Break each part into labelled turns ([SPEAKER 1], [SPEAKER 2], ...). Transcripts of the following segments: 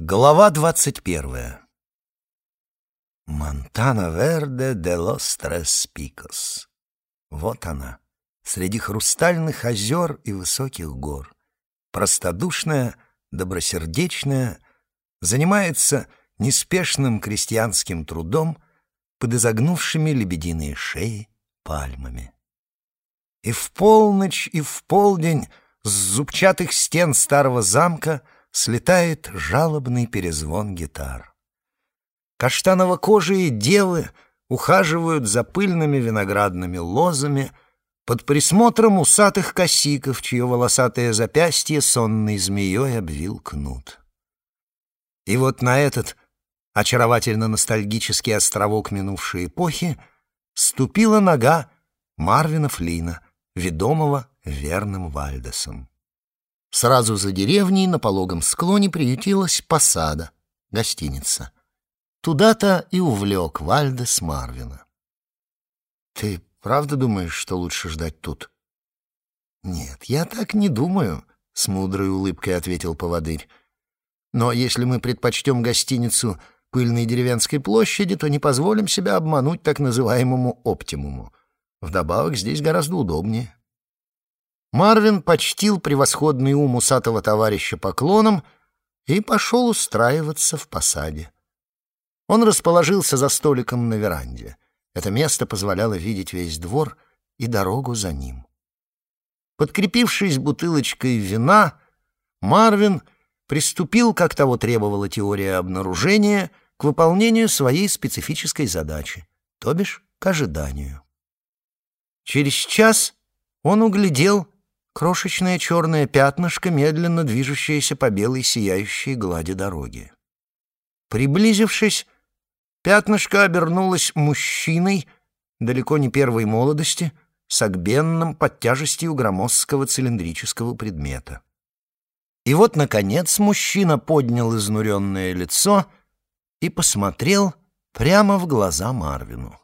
[SPEAKER 1] Глава двадцать первая. Монтана Верде де лос Трес Пикос. Вот она, среди хрустальных озер и высоких гор. Простодушная, добросердечная, занимается неспешным крестьянским трудом под изогнувшими лебединые шеи пальмами. И в полночь, и в полдень с зубчатых стен старого замка — слетает жалобный перезвон гитар. Каштаново-кожие девы ухаживают за пыльными виноградными лозами под присмотром усатых косиков, чье волосатое запястье сонной змеей обвил кнут. И вот на этот очаровательно-ностальгический островок минувшей эпохи ступила нога Марвина Флина, ведомого верным Вальдесом. Сразу за деревней на пологом склоне приютилась посада, гостиница. Туда-то и увлек Вальдес Марвина. «Ты правда думаешь, что лучше ждать тут?» «Нет, я так не думаю», — с мудрой улыбкой ответил поводырь. «Но если мы предпочтем гостиницу пыльной деревенской площади, то не позволим себя обмануть так называемому оптимуму. Вдобавок здесь гораздо удобнее». Марвин почтил превосходный ум усатого товарища поклоном и пошел устраиваться в посаде. Он расположился за столиком на веранде. Это место позволяло видеть весь двор и дорогу за ним. Подкрепившись бутылочкой вина, Марвин приступил, как того требовала теория обнаружения, к выполнению своей специфической задачи, то бишь к ожиданию. Через час он углядел крошечное черное пятнышко, медленно движущееся по белой сияющей глади дороги. Приблизившись, пятнышко обернулось мужчиной далеко не первой молодости, согбенным под тяжестью громоздкого цилиндрического предмета. И вот, наконец, мужчина поднял изнуренное лицо и посмотрел прямо в глаза Марвину.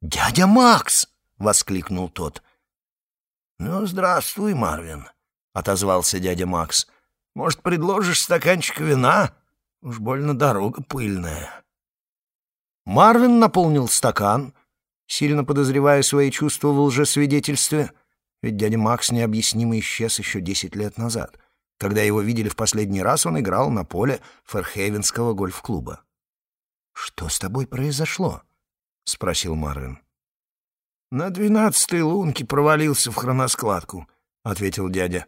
[SPEAKER 1] «Дядя Макс!» — воскликнул тот — «Ну, здравствуй, Марвин», — отозвался дядя Макс. «Может, предложишь стаканчик вина? Уж больно дорога пыльная». Марвин наполнил стакан, сильно подозревая свои чувства в лжесвидетельстве, ведь дядя Макс необъяснимо исчез еще десять лет назад. Когда его видели в последний раз, он играл на поле Ферхейвенского гольф-клуба. «Что с тобой произошло?» — спросил Марвин. «На двенадцатой лунке провалился в хроноскладку», — ответил дядя.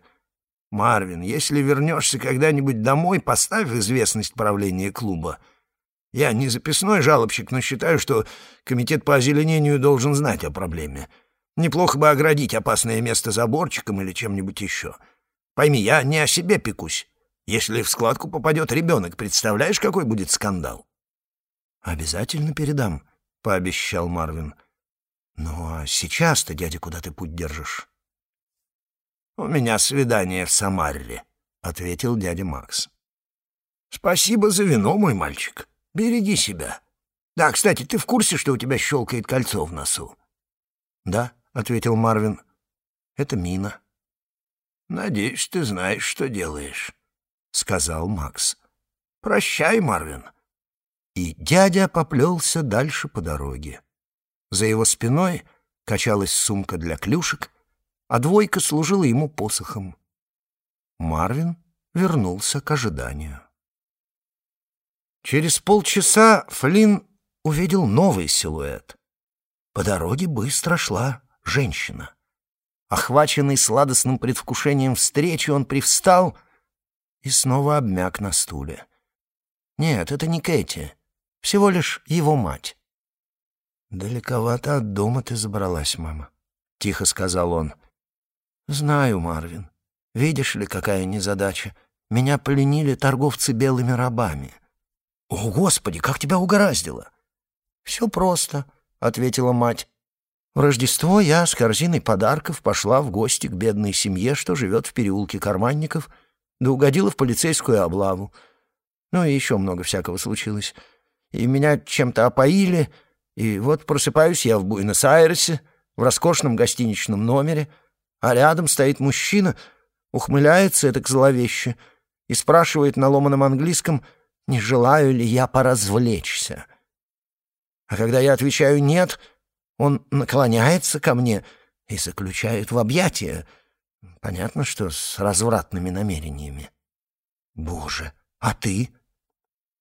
[SPEAKER 1] «Марвин, если вернешься когда-нибудь домой, поставь известность правления клуба. Я не записной жалобщик, но считаю, что комитет по озеленению должен знать о проблеме. Неплохо бы оградить опасное место заборчиком или чем-нибудь еще. Пойми, я не о себе пекусь. Если в складку попадет ребенок, представляешь, какой будет скандал?» «Обязательно передам», — пообещал Марвин. «Ну, а сейчас-то, дядя, куда ты путь держишь?» «У меня свидание в Самарре», — ответил дядя Макс. «Спасибо за вино, мой мальчик. Береги себя. Да, кстати, ты в курсе, что у тебя щелкает кольцо в носу?» «Да», — ответил Марвин. «Это мина». «Надеюсь, ты знаешь, что делаешь», — сказал Макс. «Прощай, Марвин». И дядя поплелся дальше по дороге. За его спиной качалась сумка для клюшек, а двойка служила ему посохом. Марвин вернулся к ожиданию. Через полчаса Флинн увидел новый силуэт. По дороге быстро шла женщина. Охваченный сладостным предвкушением встречи, он привстал и снова обмяк на стуле. Нет, это не Кэти, всего лишь его мать. «Далековато от дома ты забралась, мама», — тихо сказал он. «Знаю, Марвин. Видишь ли, какая незадача. Меня пленили торговцы белыми рабами». «О, Господи, как тебя угораздило!» «Все просто», — ответила мать. «В Рождество я с корзиной подарков пошла в гости к бедной семье, что живет в переулке карманников, да угодила в полицейскую облаву. Ну и еще много всякого случилось. И меня чем-то опоили, и вот просыпаюсь я в Буэнос-Айресе, в роскошном гостиничном номере, а рядом стоит мужчина, ухмыляется это зловеще и спрашивает на ломаном английском, не желаю ли я поразвлечься. А когда я отвечаю «нет», он наклоняется ко мне и заключает в объятия. Понятно, что с развратными намерениями. «Боже, а ты?»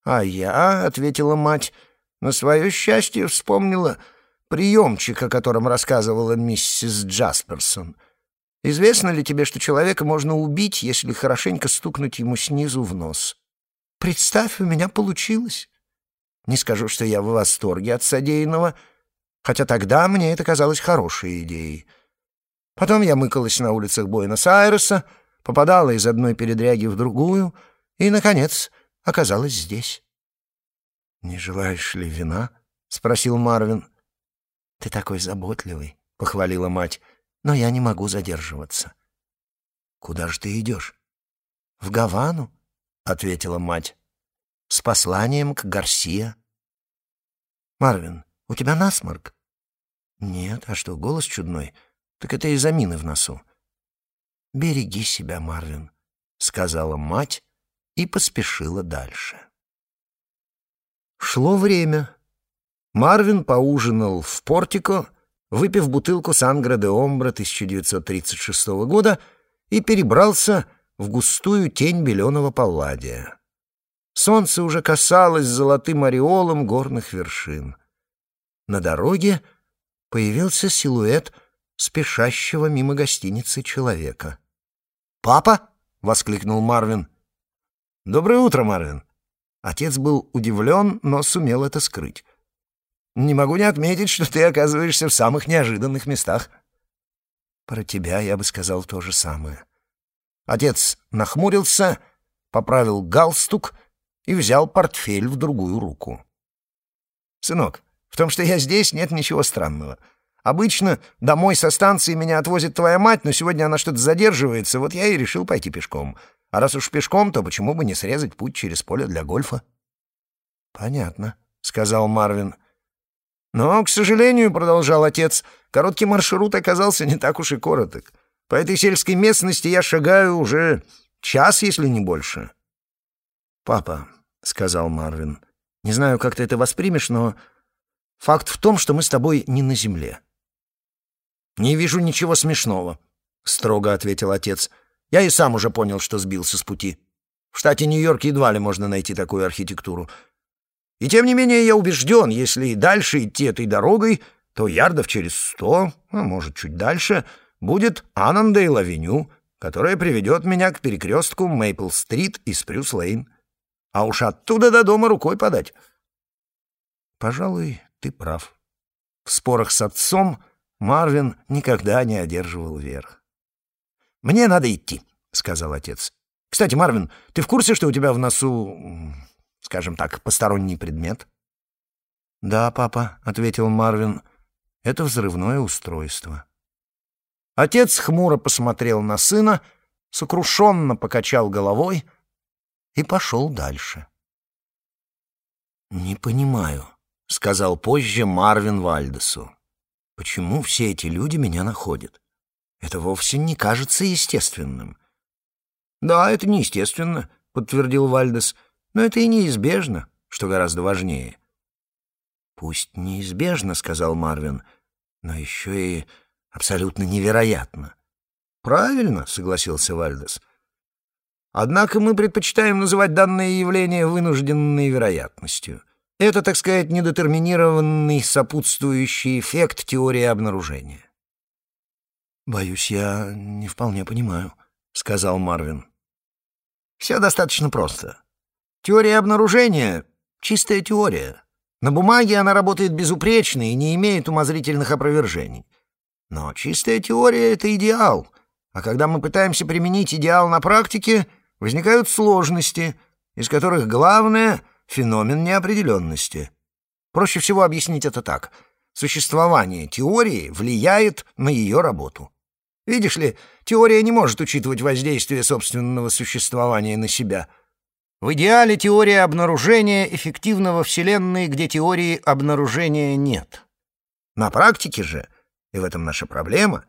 [SPEAKER 1] «А я», — ответила мать, — «на свое счастье вспомнила приемчик, о котором рассказывала миссис Джасперсон. Известно ли тебе, что человека можно убить, если хорошенько стукнуть ему снизу в нос? Представь, у меня получилось. Не скажу, что я в восторге от содеянного, хотя тогда мне это казалось хорошей идеей. Потом я мыкалась на улицах Буэнос-Айреса, попадала из одной передряги в другую и, наконец, оказалась здесь. «Не желаешь ли вина?» — спросил Марвин. «Ты такой заботливый», — похвалила мать, — «но я не могу задерживаться». «Куда же ты идешь?» «В Гавану», — ответила мать, — «с посланием к Гарсия». «Марвин, у тебя насморк?» «Нет, а что, голос чудной? Так это из-за мины в носу». «Береги себя, Марвин», — сказала мать и поспешила дальше. Шло время. Марвин поужинал в портико, выпив бутылку Сангра де Омбра 1936 года и перебрался в густую тень беленого палладия. Солнце уже касалось золотым ореолом горных вершин. На дороге появился силуэт спешащего мимо гостиницы человека. «Папа!» — воскликнул Марвин. «Доброе утро, Марвин!» Отец был удивлен, но сумел это скрыть. Не могу не отметить, что ты оказываешься в самых неожиданных местах. Про тебя я бы сказал то же самое. Отец нахмурился, поправил галстук и взял портфель в другую руку. «Сынок, в том, что я здесь, нет ничего странного. Обычно домой со станции меня отвозит твоя мать, но сегодня она что-то задерживается, вот я и решил пойти пешком. А раз уж пешком, то почему бы не срезать путь через поле для гольфа?» «Понятно», — сказал Марвин. Но, к сожалению, — продолжал отец, — короткий маршрут оказался не так уж и короток. По этой сельской местности я шагаю уже час, если не больше. «Папа», — сказал Марвин, — «не знаю, как ты это воспримешь, но факт в том, что мы с тобой не на земле». «Не вижу ничего смешного», — строго ответил отец. «Я и сам уже понял, что сбился с пути. В штате Нью-Йорк едва ли можно найти такую архитектуру. И тем не менее я убежден, если и дальше идти этой дорогой, то ярдов через сто, а может, чуть дальше, будет Аннандейл-авеню, которая приведет меня к перекрестку Мейпл-стрит и Спрюс-лейн. А уж оттуда до дома рукой подать. Пожалуй, ты прав. В спорах с отцом Марвин никогда не одерживал верх. «Мне надо идти», — сказал отец. «Кстати, Марвин, ты в курсе, что у тебя в носу скажем так, посторонний предмет? «Да, папа», — ответил Марвин, — «это взрывное устройство». Отец хмуро посмотрел на сына, сокрушенно покачал головой и пошел дальше. «Не понимаю», — сказал позже Марвин Вальдесу, — «почему все эти люди меня находят? Это вовсе не кажется естественным». «Да, это неестественно», — подтвердил Вальдес, — но это и неизбежно, что гораздо важнее. «Пусть неизбежно», — сказал Марвин, — «но еще и абсолютно невероятно». «Правильно», — согласился Вальдес. «Однако мы предпочитаем называть данное явление вынужденной вероятностью. Это, так сказать, недетерминированный сопутствующий эффект теории обнаружения». «Боюсь, я не вполне понимаю», — сказал Марвин. «Все достаточно просто. Теория обнаружения — чистая теория. На бумаге она работает безупречно и не имеет умозрительных опровержений. Но чистая теория — это идеал, а когда мы пытаемся применить идеал на практике, возникают сложности, из которых главное — феномен неопределенности. Проще всего объяснить это так. Существование теории влияет на ее работу. Видишь ли, теория не может учитывать воздействие собственного существования на себя — в идеале теория обнаружения эффективна во Вселенной, где теории обнаружения нет. На практике же, и в этом наша проблема,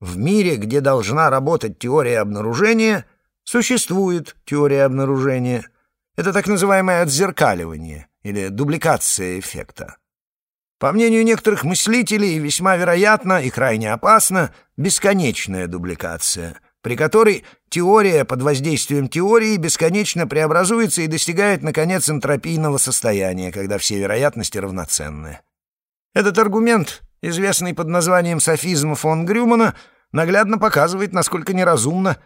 [SPEAKER 1] в мире, где должна работать теория обнаружения, Существует теория обнаружения. Это так называемое отзеркаливание или дубликация эффекта. По мнению некоторых мыслителей, весьма вероятно и крайне опасно бесконечная дубликация, при которой теория под воздействием теории бесконечно преобразуется и достигает, наконец, энтропийного состояния, когда все вероятности равноценны. Этот аргумент, известный под названием софизм фон Грюмана, наглядно показывает, насколько неразумно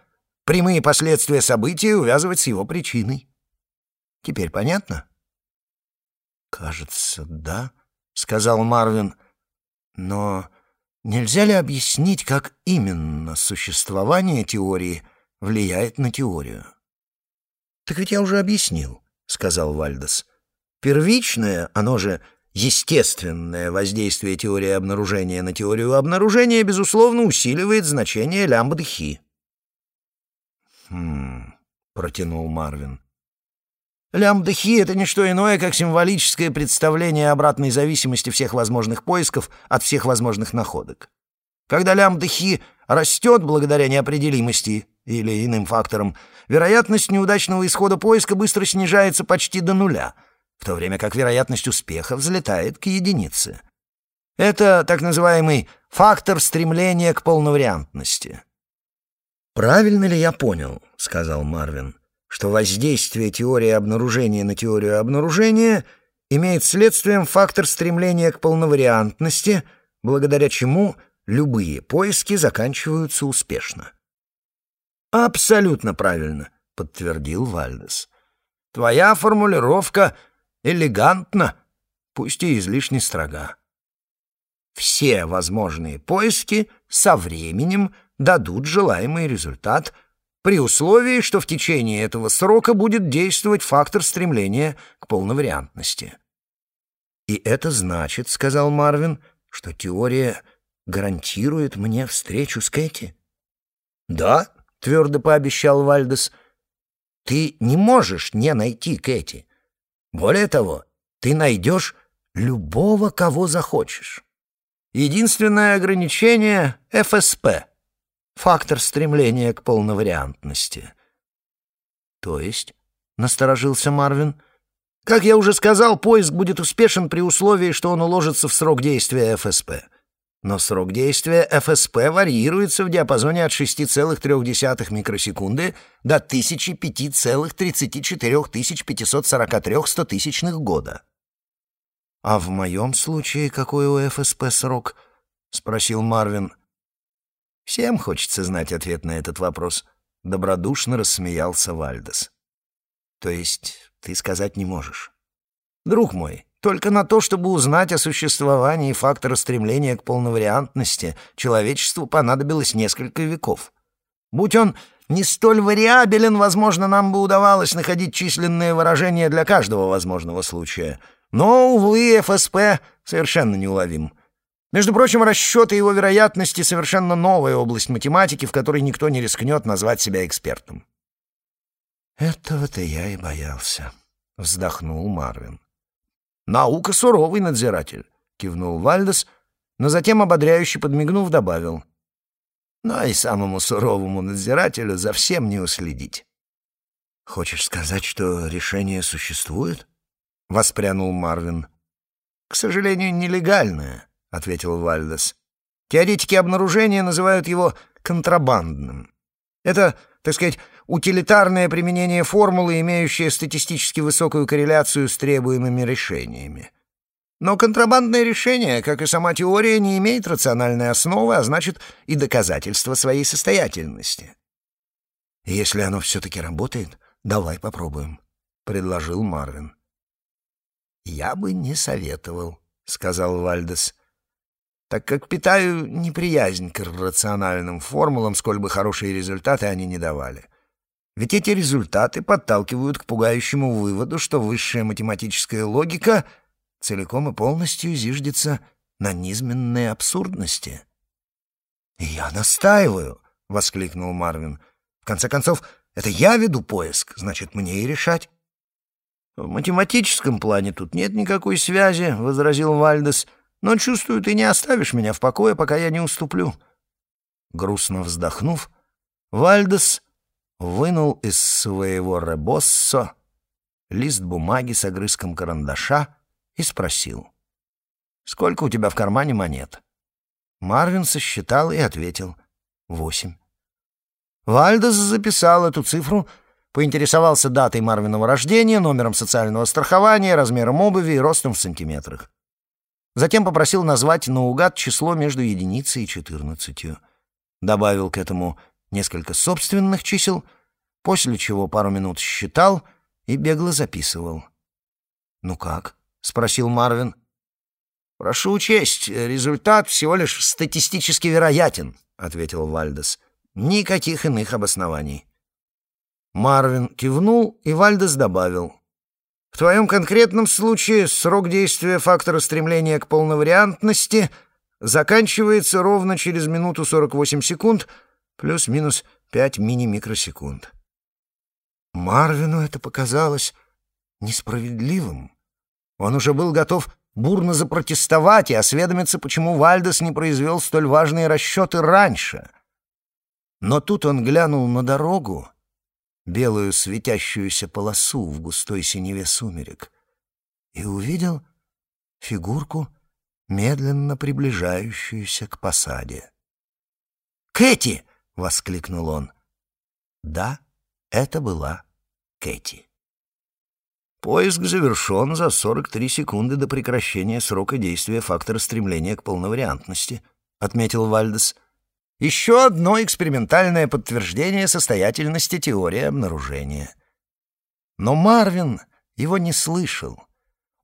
[SPEAKER 1] прямые последствия события увязывать с его причиной. Теперь понятно?
[SPEAKER 2] «Кажется, да», — сказал Марвин. «Но нельзя ли объяснить, как именно существование теории влияет на теорию?»
[SPEAKER 1] «Так ведь я уже объяснил», — сказал Вальдес. «Первичное, оно же естественное воздействие теории обнаружения на теорию обнаружения, безусловно, усиливает значение лямбды хи».
[SPEAKER 2] «Хм...» — протянул Марвин.
[SPEAKER 1] Лямбда хи — это не что иное, как символическое представление обратной зависимости всех возможных поисков от всех возможных находок. Когда лямбда хи растет благодаря неопределимости или иным факторам, вероятность неудачного исхода поиска быстро снижается почти до нуля, в то время как вероятность успеха взлетает к единице. Это так называемый фактор стремления к полновариантности. «Правильно ли я понял?» — сказал Марвин что воздействие теории обнаружения на теорию обнаружения имеет следствием фактор стремления к полновариантности, благодаря чему любые поиски заканчиваются успешно. «Абсолютно правильно», — подтвердил Вальдес. «Твоя формулировка элегантна, пусть и излишне строга. Все возможные поиски со временем дадут желаемый результат — при условии, что в течение этого срока будет действовать фактор стремления к полновариантности. «И это значит, — сказал Марвин, — что теория гарантирует мне встречу с Кэти?» «Да», — твердо пообещал Вальдес, — «ты не можешь не найти Кэти. Более того, ты найдешь любого, кого захочешь. Единственное ограничение — ФСП — фактор стремления к полновариантности. То есть, насторожился Марвин, как я уже сказал, поиск будет успешен при условии, что он уложится в срок действия ФСП. Но срок действия ФСП варьируется в диапазоне от 6,3 микросекунды до 1005,34 543 стотысячных года. «А в моем случае какой у ФСП срок?» — спросил Марвин. Всем хочется знать ответ на этот вопрос. Добродушно рассмеялся Вальдес. То есть ты сказать не можешь. Друг мой, только на то, чтобы узнать о существовании фактора стремления к полновариантности, человечеству понадобилось несколько веков. Будь он не столь вариабелен, возможно, нам бы удавалось находить численные выражения для каждого возможного случая. Но, увы, ФСП совершенно неуловим. Между прочим, расчеты его вероятности — совершенно новая область математики, в которой никто не рискнет назвать себя экспертом. «Этого-то я и боялся», — вздохнул Марвин. «Наука — суровый надзиратель», — кивнул Вальдес, но затем, ободряюще подмигнув, добавил. «Но и самому суровому надзирателю за всем не уследить». «Хочешь сказать, что решение существует?» — воспрянул Марвин. «К сожалению, нелегальное» ответил Вальдес. Теоретики обнаружения называют его контрабандным. Это, так сказать, утилитарное применение формулы, имеющее статистически высокую корреляцию с требуемыми решениями. Но контрабандное решение, как и сама теория, не имеет рациональной основы, а значит и доказательства своей состоятельности. «Если оно все-таки работает, давай попробуем», — предложил Марвин. «Я бы не советовал», — сказал Вальдес так как питаю неприязнь к рациональным формулам, сколь бы хорошие результаты они не давали. Ведь эти результаты подталкивают к пугающему выводу, что высшая математическая логика целиком и полностью зиждется на низменной абсурдности. «Я настаиваю!» — воскликнул Марвин. «В конце концов, это я веду поиск, значит, мне и решать». «В математическом плане тут нет никакой связи», — возразил Вальдес. Но, чувствую, ты не оставишь меня в покое, пока я не уступлю». Грустно вздохнув, Вальдес
[SPEAKER 2] вынул из своего ребоссо лист бумаги с огрызком карандаша и спросил. «Сколько у тебя в кармане монет?» Марвин сосчитал и ответил. «Восемь». Вальдес записал эту цифру, поинтересовался датой Марвиного рождения, номером социального страхования, размером обуви и ростом в сантиметрах. Затем попросил назвать наугад число между единицей и четырнадцатью. Добавил к этому несколько собственных чисел, после чего пару минут считал и бегло записывал. «Ну как?» — спросил Марвин. «Прошу учесть, результат всего лишь статистически вероятен», — ответил Вальдес. «Никаких иных обоснований». Марвин кивнул, и Вальдес добавил. «В твоем конкретном случае срок действия фактора стремления к полновариантности заканчивается ровно через минуту 48 секунд плюс-минус 5 мини-микросекунд». Марвину это показалось несправедливым. Он уже был готов бурно запротестовать и осведомиться, почему Вальдес не произвел столь важные расчеты раньше. Но тут он глянул на дорогу, белую светящуюся полосу в густой синеве сумерек, и увидел фигурку, медленно приближающуюся к посаде. «Кэти!» — воскликнул он. Да, это была Кэти. Поиск завершен за 43 секунды до прекращения срока действия фактора стремления к полновариантности, отметил Вальдес. Еще одно экспериментальное подтверждение состоятельности теории обнаружения. Но Марвин его не слышал.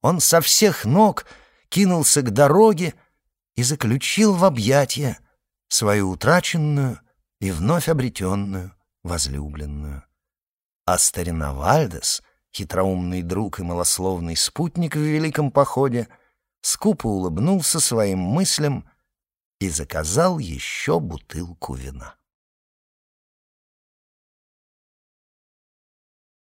[SPEAKER 2] Он со всех ног кинулся к дороге и заключил в объятия свою утраченную и вновь обретенную возлюбленную. А старина Вальдес — хитроумный друг и малословный спутник в великом походе, скупо улыбнулся своим мыслям и заказал еще бутылку вина.